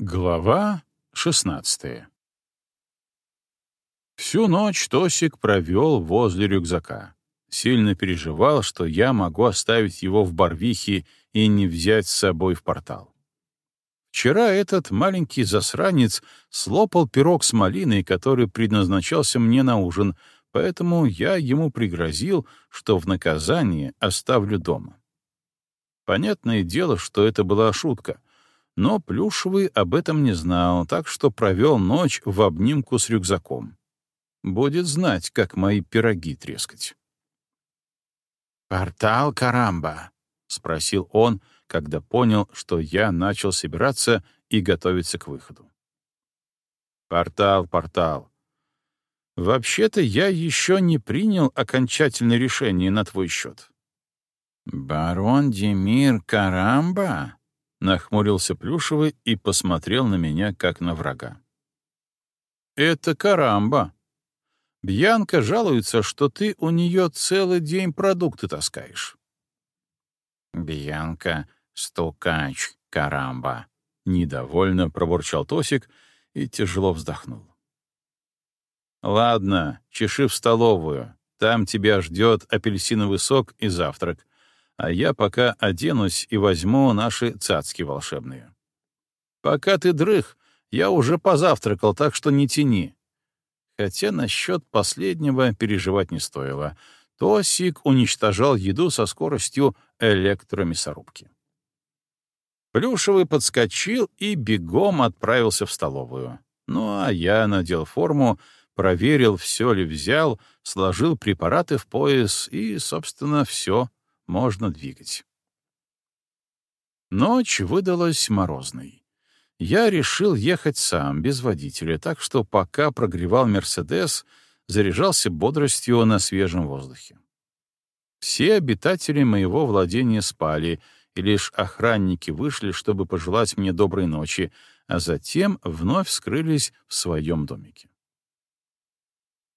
Глава 16 Всю ночь Тосик провел возле рюкзака. Сильно переживал, что я могу оставить его в Барвихе и не взять с собой в портал. Вчера этот маленький засранец слопал пирог с малиной, который предназначался мне на ужин, поэтому я ему пригрозил, что в наказание оставлю дома. Понятное дело, что это была шутка — но Плюшевый об этом не знал, так что провел ночь в обнимку с рюкзаком. Будет знать, как мои пироги трескать. «Портал Карамба?» — спросил он, когда понял, что я начал собираться и готовиться к выходу. «Портал, портал. Вообще-то я еще не принял окончательное решение на твой счет». «Барон Демир Карамба?» Нахмурился Плюшевый и посмотрел на меня, как на врага. «Это Карамба. Бьянка жалуется, что ты у нее целый день продукты таскаешь». «Бьянка — стукач, Карамба», — недовольно пробурчал Тосик и тяжело вздохнул. «Ладно, чеши в столовую. Там тебя ждет апельсиновый сок и завтрак а я пока оденусь и возьму наши цацки волшебные. Пока ты дрых, я уже позавтракал, так что не тяни. Хотя насчет последнего переживать не стоило. Тосик уничтожал еду со скоростью электромясорубки. Плюшевый подскочил и бегом отправился в столовую. Ну а я надел форму, проверил, все ли взял, сложил препараты в пояс и, собственно, все можно двигать. Ночь выдалась морозной. Я решил ехать сам, без водителя, так что пока прогревал «Мерседес», заряжался бодростью на свежем воздухе. Все обитатели моего владения спали, и лишь охранники вышли, чтобы пожелать мне доброй ночи, а затем вновь скрылись в своем домике.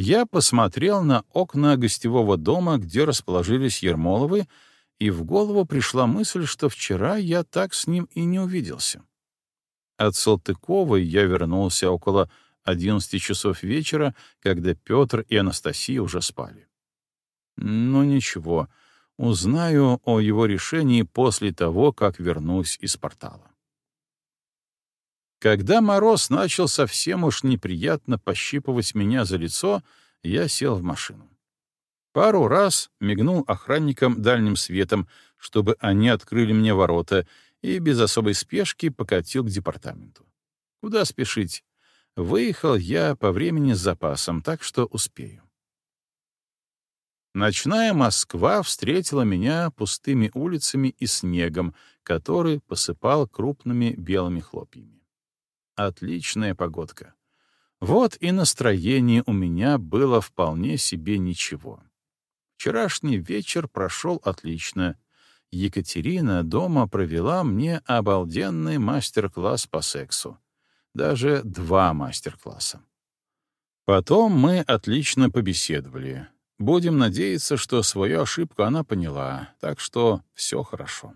Я посмотрел на окна гостевого дома, где расположились Ермоловы, и в голову пришла мысль, что вчера я так с ним и не увиделся. От Салтыковой я вернулся около 11 часов вечера, когда Петр и Анастасия уже спали. Ну ничего, узнаю о его решении после того, как вернусь из портала. Когда мороз начал совсем уж неприятно пощипывать меня за лицо, я сел в машину. Пару раз мигнул охранникам дальним светом, чтобы они открыли мне ворота, и без особой спешки покатил к департаменту. Куда спешить? Выехал я по времени с запасом, так что успею. Ночная Москва встретила меня пустыми улицами и снегом, который посыпал крупными белыми хлопьями. Отличная погодка. Вот и настроение у меня было вполне себе ничего. Вчерашний вечер прошел отлично. Екатерина дома провела мне обалденный мастер-класс по сексу. Даже два мастер-класса. Потом мы отлично побеседовали. Будем надеяться, что свою ошибку она поняла, так что все хорошо.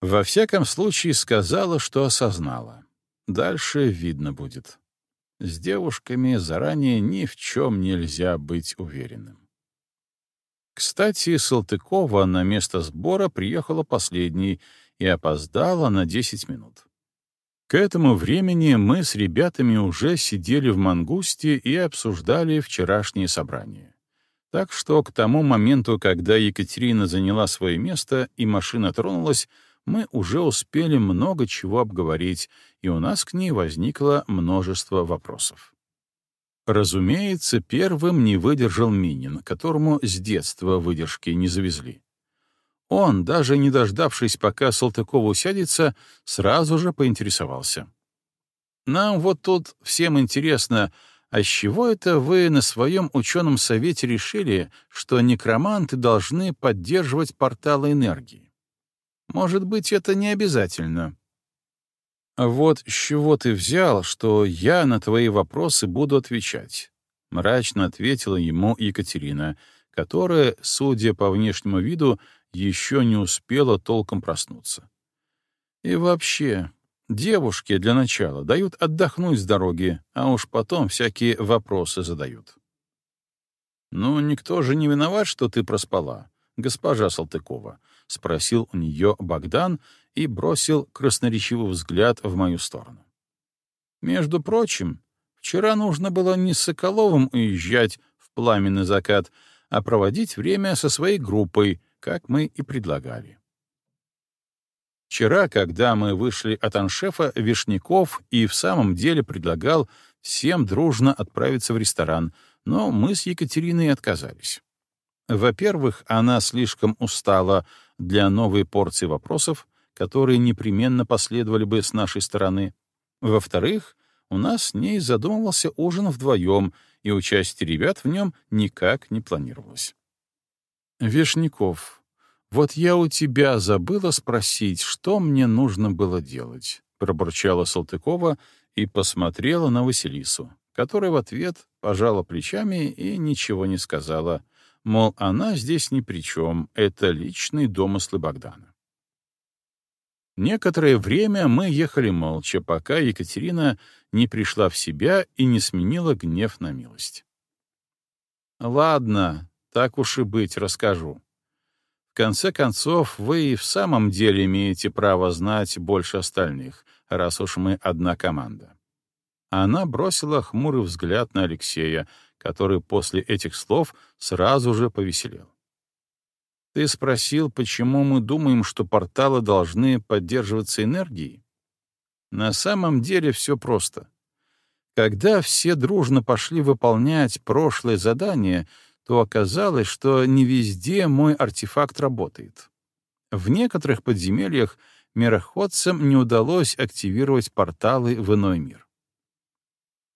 Во всяком случае, сказала, что осознала. Дальше видно будет. С девушками заранее ни в чем нельзя быть уверенным. Кстати, Салтыкова на место сбора приехала последней и опоздала на 10 минут. К этому времени мы с ребятами уже сидели в «Мангусте» и обсуждали вчерашнее собрание. Так что к тому моменту, когда Екатерина заняла свое место и машина тронулась, мы уже успели много чего обговорить, и у нас к ней возникло множество вопросов. Разумеется, первым не выдержал Минин, которому с детства выдержки не завезли. Он, даже не дождавшись, пока Салтыкова усядется, сразу же поинтересовался. «Нам вот тут всем интересно, а с чего это вы на своем ученом совете решили, что некроманты должны поддерживать порталы энергии? Может быть, это не обязательно. Вот с чего ты взял, что я на твои вопросы буду отвечать? Мрачно ответила ему Екатерина, которая, судя по внешнему виду, еще не успела толком проснуться. И вообще, Девушки для начала дают отдохнуть с дороги, а уж потом всякие вопросы задают. «Ну, никто же не виноват, что ты проспала, госпожа Салтыкова», — спросил у нее Богдан и бросил красноречивый взгляд в мою сторону. «Между прочим, вчера нужно было не с Соколовым уезжать в пламенный закат, а проводить время со своей группой, как мы и предлагали. Вчера, когда мы вышли от аншефа, Вишняков и в самом деле предлагал всем дружно отправиться в ресторан, но мы с Екатериной отказались. Во-первых, она слишком устала для новой порции вопросов, которые непременно последовали бы с нашей стороны. Во-вторых, у нас с ней задумывался ужин вдвоем, и участие ребят в нем никак не планировалось. «Вишняков, вот я у тебя забыла спросить, что мне нужно было делать», — пробурчала Салтыкова и посмотрела на Василису, которая в ответ пожала плечами и ничего не сказала, мол, она здесь ни при чем, это личные домыслы Богдана. Некоторое время мы ехали молча, пока Екатерина не пришла в себя и не сменила гнев на милость. «Ладно, так уж и быть, расскажу. В конце концов, вы и в самом деле имеете право знать больше остальных, раз уж мы одна команда». Она бросила хмурый взгляд на Алексея, который после этих слов сразу же повеселел. «Ты спросил, почему мы думаем, что порталы должны поддерживаться энергией? На самом деле все просто. Когда все дружно пошли выполнять прошлое задание, то оказалось, что не везде мой артефакт работает. В некоторых подземельях мироходцам не удалось активировать порталы в иной мир.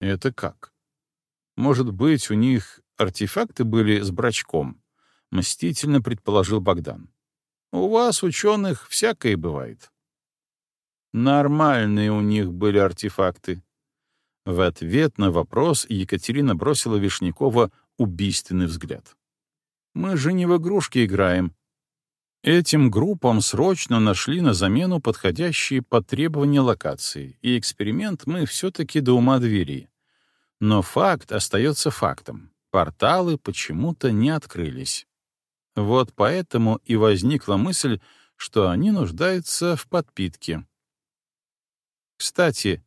Это как? Может быть, у них артефакты были с брачком? Мстительно предположил Богдан. У вас, ученых, всякое бывает. Нормальные у них были артефакты. В ответ на вопрос Екатерина бросила Вишнякова убийственный взгляд. «Мы же не в игрушки играем». Этим группам срочно нашли на замену подходящие под требования локации, и эксперимент мы все-таки до ума довели. Но факт остается фактом. Порталы почему-то не открылись. Вот поэтому и возникла мысль, что они нуждаются в подпитке. Кстати,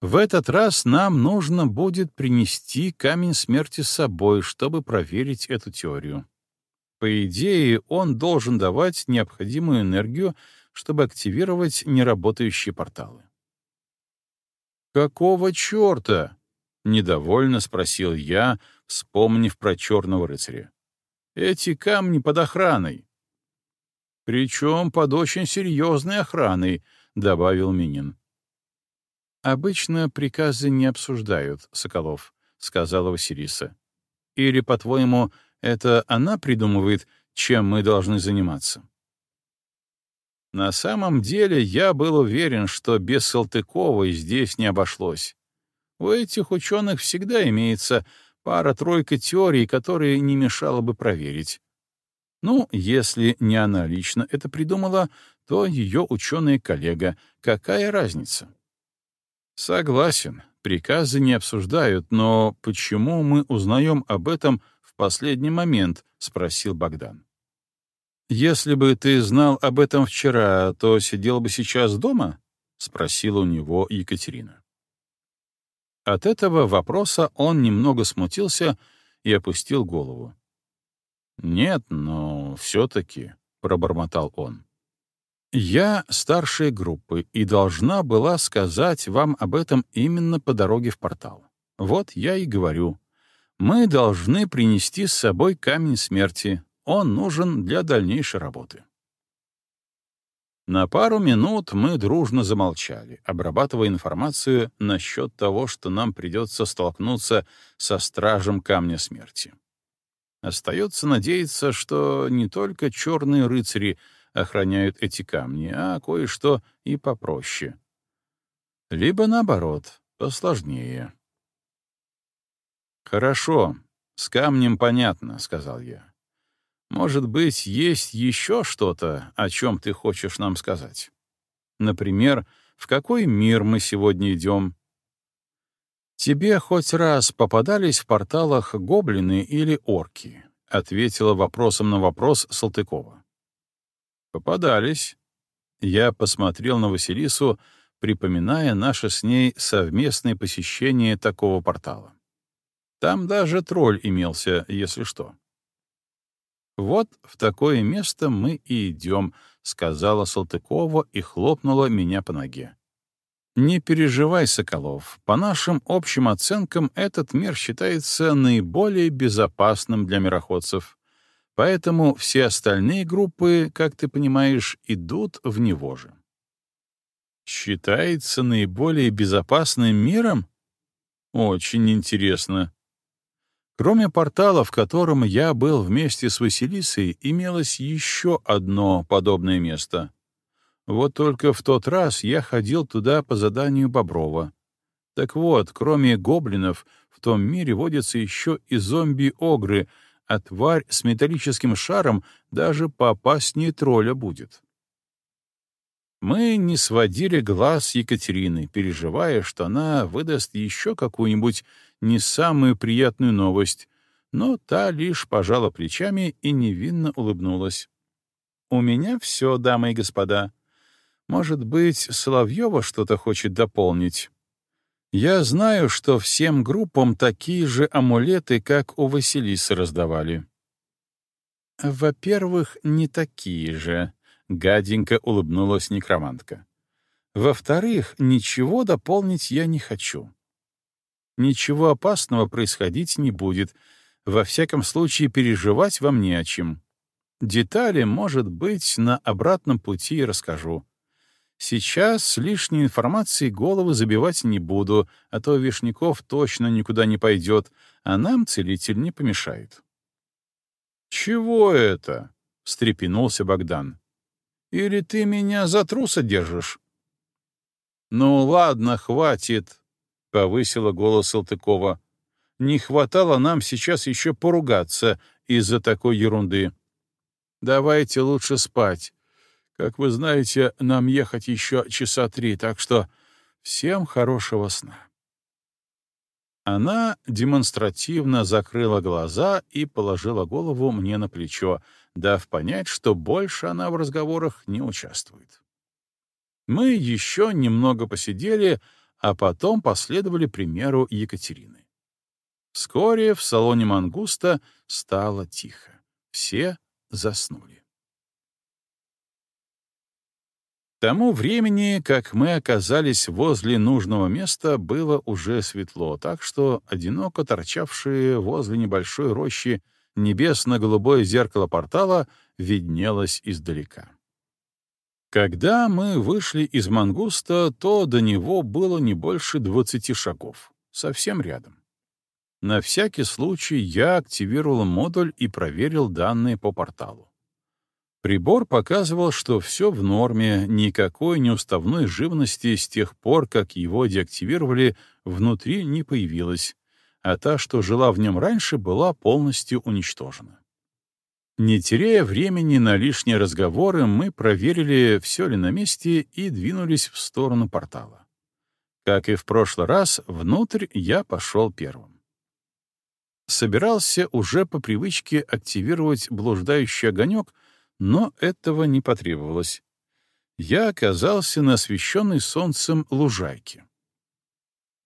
в этот раз нам нужно будет принести камень смерти с собой, чтобы проверить эту теорию. По идее, он должен давать необходимую энергию, чтобы активировать неработающие порталы. «Какого черта?» — недовольно спросил я, вспомнив про черного рыцаря. «Эти камни под охраной». «Причем под очень серьезной охраной», — добавил Минин. «Обычно приказы не обсуждают, Соколов», — сказала Василиса. «Или, по-твоему, это она придумывает, чем мы должны заниматься?» На самом деле я был уверен, что без Салтыковой здесь не обошлось. У этих ученых всегда имеется пара-тройка теорий, которые не мешало бы проверить. Ну, если не она лично это придумала, то ее ученый-коллега. Какая разница? Согласен, приказы не обсуждают, но почему мы узнаем об этом в последний момент? спросил Богдан. Если бы ты знал об этом вчера, то сидел бы сейчас дома? спросила у него Екатерина. От этого вопроса он немного смутился и опустил голову. «Нет, но все-таки», — пробормотал он. Я старшая группы и должна была сказать вам об этом именно по дороге в портал. Вот я и говорю. Мы должны принести с собой камень смерти. Он нужен для дальнейшей работы. На пару минут мы дружно замолчали, обрабатывая информацию насчет того, что нам придется столкнуться со стражем камня смерти. Остается надеяться, что не только черные рыцари — охраняют эти камни, а кое-что и попроще. Либо наоборот, посложнее. «Хорошо, с камнем понятно», — сказал я. «Может быть, есть еще что-то, о чем ты хочешь нам сказать? Например, в какой мир мы сегодня идем. «Тебе хоть раз попадались в порталах гоблины или орки?» — ответила вопросом на вопрос Салтыкова. «Попадались». Я посмотрел на Василису, припоминая наше с ней совместное посещение такого портала. Там даже тролль имелся, если что. «Вот в такое место мы и идем», — сказала Салтыкова и хлопнула меня по ноге. Не переживай, Соколов. По нашим общим оценкам, этот мир считается наиболее безопасным для мироходцев. Поэтому все остальные группы, как ты понимаешь, идут в него же. Считается наиболее безопасным миром? Очень интересно. Кроме портала, в котором я был вместе с Василисой, имелось еще одно подобное место — вот только в тот раз я ходил туда по заданию Боброва. Так вот, кроме гоблинов, в том мире водятся еще и зомби-огры, а тварь с металлическим шаром даже поопаснее тролля будет. Мы не сводили глаз Екатерины, переживая, что она выдаст еще какую-нибудь не самую приятную новость, но та лишь пожала плечами и невинно улыбнулась. «У меня все, дамы и господа. Может быть, Соловьева что-то хочет дополнить? Я знаю, что всем группам такие же амулеты, как у Василисы, раздавали. Во-первых, не такие же, — гаденько улыбнулась некромантка. Во-вторых, ничего дополнить я не хочу. Ничего опасного происходить не будет. Во всяком случае, переживать вам не о чем. Детали, может быть, на обратном пути расскажу. Сейчас лишней информацией головы забивать не буду, а то Вишняков точно никуда не пойдет, а нам целитель не помешает. «Чего это?» — встрепенулся Богдан. «Или ты меня за труса держишь?» «Ну ладно, хватит», — повысила голос Салтыкова. «Не хватало нам сейчас еще поругаться из-за такой ерунды. Давайте лучше спать, как вы знаете, нам ехать еще часа три, так что всем хорошего сна. Она демонстративно закрыла глаза и положила голову мне на плечо, дав понять, что больше она в разговорах не участвует. Мы еще немного посидели, а потом последовали примеру Екатерины. Вскоре в салоне «Мангуста» стало тихо. Все заснули тому времени, как мы оказались возле нужного места, было уже светло, так что одиноко торчавшее возле небольшой рощи небесно-голубое зеркало портала виднелось издалека. Когда мы вышли из мангуста, то до него было не больше двадцати шагов, совсем рядом. На всякий случай я активировал модуль и проверил данные по порталу. Прибор показывал, что все в норме, никакой неуставной живности с тех пор, как его деактивировали, внутри не появилось, а та, что жила в нем раньше, была полностью уничтожена. Не теряя времени на лишние разговоры, мы проверили, все ли на месте, и двинулись в сторону портала. Как и в прошлый раз, внутрь я пошел первым. Собирался уже по привычке активировать блуждающий огонек — но этого не потребовалось. Я оказался на освещенной солнцем лужайке.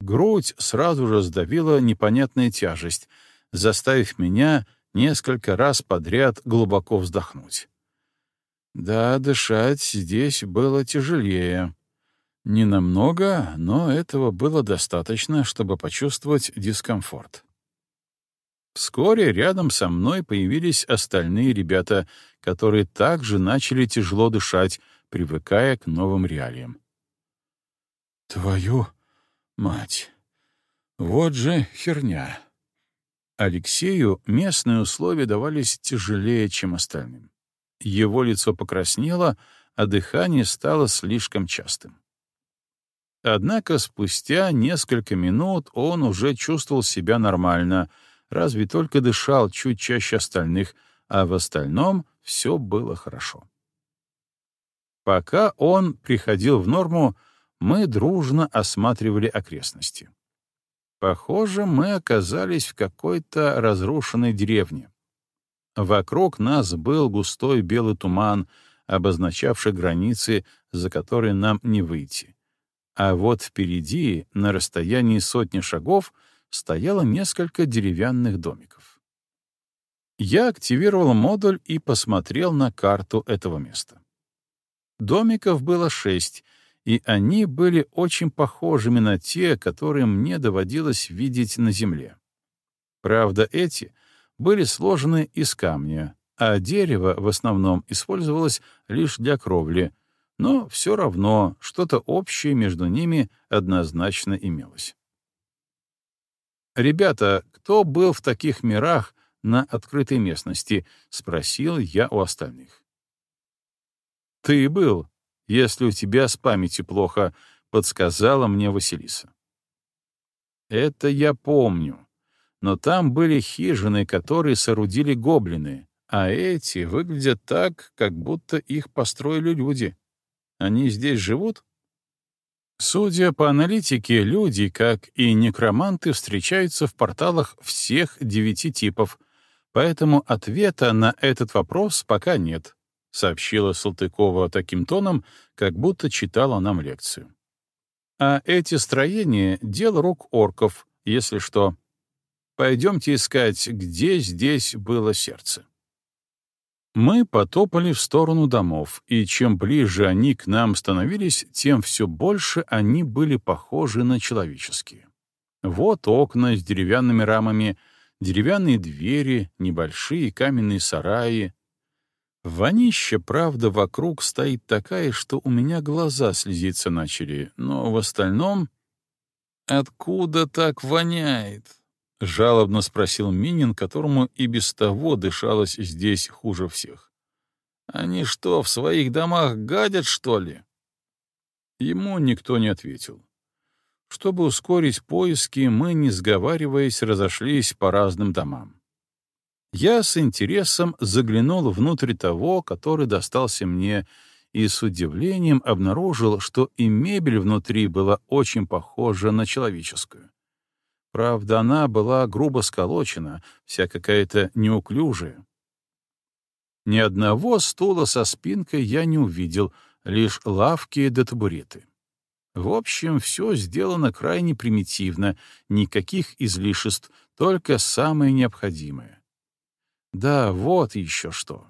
Грудь сразу же сдавила непонятная тяжесть, заставив меня несколько раз подряд глубоко вздохнуть. Да, дышать здесь было тяжелее. Не намного, но этого было достаточно, чтобы почувствовать дискомфорт. Вскоре рядом со мной появились остальные ребята, которые также начали тяжело дышать, привыкая к новым реалиям. «Твою мать! Вот же херня!» Алексею местные условия давались тяжелее, чем остальным. Его лицо покраснело, а дыхание стало слишком частым. Однако спустя несколько минут он уже чувствовал себя нормально — разве только дышал чуть чаще остальных, а в остальном все было хорошо. Пока он приходил в норму, мы дружно осматривали окрестности. Похоже, мы оказались в какой-то разрушенной деревне. Вокруг нас был густой белый туман, обозначавший границы, за которые нам не выйти. А вот впереди, на расстоянии сотни шагов, стояло несколько деревянных домиков. Я активировал модуль и посмотрел на карту этого места. Домиков было шесть, и они были очень похожими на те, которые мне доводилось видеть на Земле. Правда, эти были сложены из камня, а дерево в основном использовалось лишь для кровли, но все равно что-то общее между ними однозначно имелось. «Ребята, кто был в таких мирах на открытой местности?» — спросил я у остальных. «Ты был, если у тебя с памятью плохо», — подсказала мне Василиса. «Это я помню. Но там были хижины, которые соорудили гоблины, а эти выглядят так, как будто их построили люди. Они здесь живут?» Судя по аналитике, люди, как и некроманты, встречаются в порталах всех девяти типов, поэтому ответа на этот вопрос пока нет, сообщила Салтыкова таким тоном, как будто читала нам лекцию. А эти строения — дело рук орков, если что. Пойдемте искать, где здесь было сердце. Мы потопали в сторону домов, и чем ближе они к нам становились, тем все больше они были похожи на человеческие. Вот окна с деревянными рамами, деревянные двери, небольшие каменные сараи. Вонища, правда, вокруг стоит такая, что у меня глаза слезиться начали, но в остальном... Откуда так воняет? — жалобно спросил Минин, которому и без того дышалось здесь хуже всех. «Они что, в своих домах гадят, что ли?» Ему никто не ответил. Чтобы ускорить поиски, мы, не сговариваясь, разошлись по разным домам. Я с интересом заглянул внутрь того, который достался мне, и с удивлением обнаружил, что и мебель внутри была очень похожа на человеческую. Правда, она была грубо сколочена, вся какая-то неуклюжая. Ни одного стула со спинкой я не увидел, лишь лавки да табуреты. В общем, все сделано крайне примитивно, никаких излишеств, только самое необходимое. Да, вот еще что.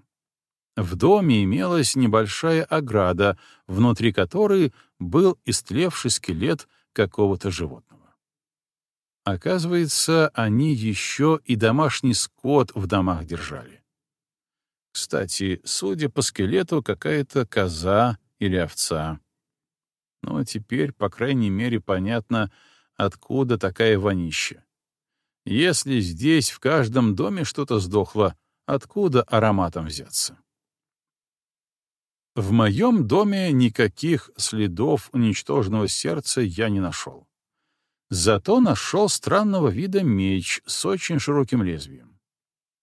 В доме имелась небольшая ограда, внутри которой был истлевший скелет какого-то животного. Оказывается, они еще и домашний скот в домах держали. Кстати, судя по скелету, какая-то коза или овца. Но теперь, по крайней мере, понятно, откуда такая вонища. Если здесь в каждом доме что-то сдохло, откуда ароматом взяться? В моем доме никаких следов уничтоженного сердца я не нашел. Зато нашел странного вида меч с очень широким лезвием.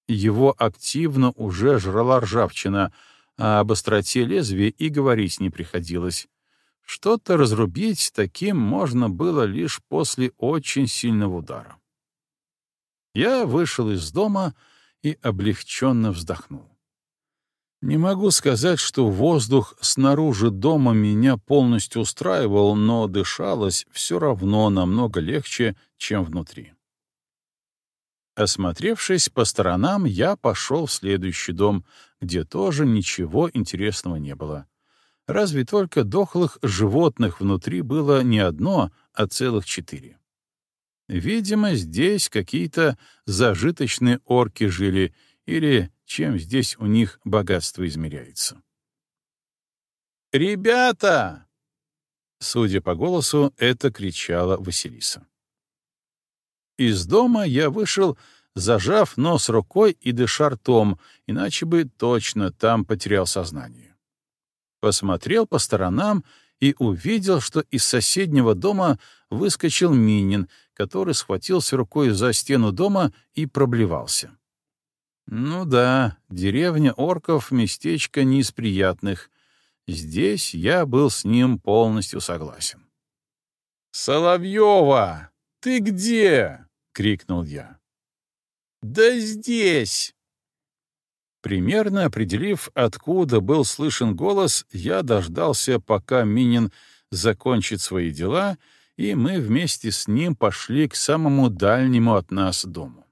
Его активно уже жрала ржавчина, а об остроте лезвия и говорить не приходилось. Что-то разрубить таким можно было лишь после очень сильного удара. Я вышел из дома и облегченно вздохнул. Не могу сказать, что воздух снаружи дома меня полностью устраивал, но дышалось все равно намного легче, чем внутри. Осмотревшись по сторонам, я пошел в следующий дом, где тоже ничего интересного не было. Разве только дохлых животных внутри было не одно, а целых четыре. Видимо, здесь какие-то зажиточные орки жили или чем здесь у них богатство измеряется. «Ребята!» Судя по голосу, это кричала Василиса. Из дома я вышел, зажав нос рукой и дыша ртом, иначе бы точно там потерял сознание. Посмотрел по сторонам и увидел, что из соседнего дома выскочил Минин, который схватился рукой за стену дома и проблевался. Ну да, деревня орков — местечко не из приятных. Здесь я был с ним полностью согласен. «Соловьева, ты где?» — крикнул я. «Да здесь!» Примерно определив, откуда был слышен голос, я дождался, пока Минин закончит свои дела, и мы вместе с ним пошли к самому дальнему от нас дому.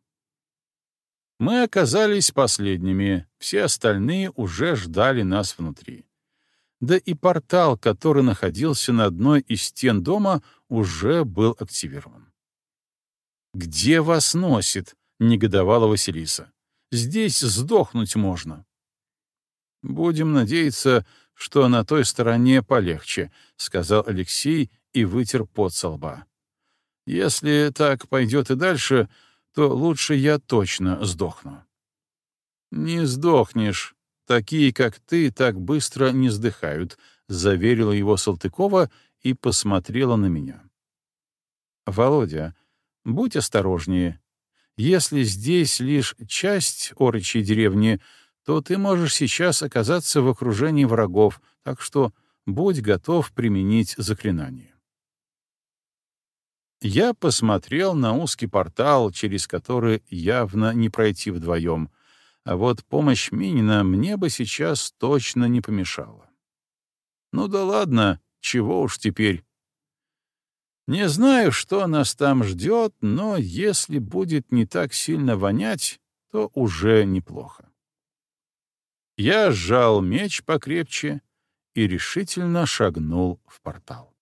Мы оказались последними, все остальные уже ждали нас внутри. Да и портал, который находился на одной из стен дома, уже был активирован. «Где вас носит?» — негодовала Василиса. «Здесь сдохнуть можно». «Будем надеяться, что на той стороне полегче», — сказал Алексей и вытер пот со лба. «Если так пойдет и дальше, то лучше я точно сдохну». «Не сдохнешь. Такие, как ты, так быстро не сдыхают», — заверила его Салтыкова и посмотрела на меня. «Володя, будь осторожнее. Если здесь лишь часть орочьей деревни, то ты можешь сейчас оказаться в окружении врагов, так что будь готов применить заклинание. Я посмотрел на узкий портал, через который явно не пройти вдвоем, а вот помощь Минина мне бы сейчас точно не помешала. Ну да ладно, чего уж теперь. Не знаю, что нас там ждет, но если будет не так сильно вонять, то уже неплохо. Я сжал меч покрепче и решительно шагнул в портал.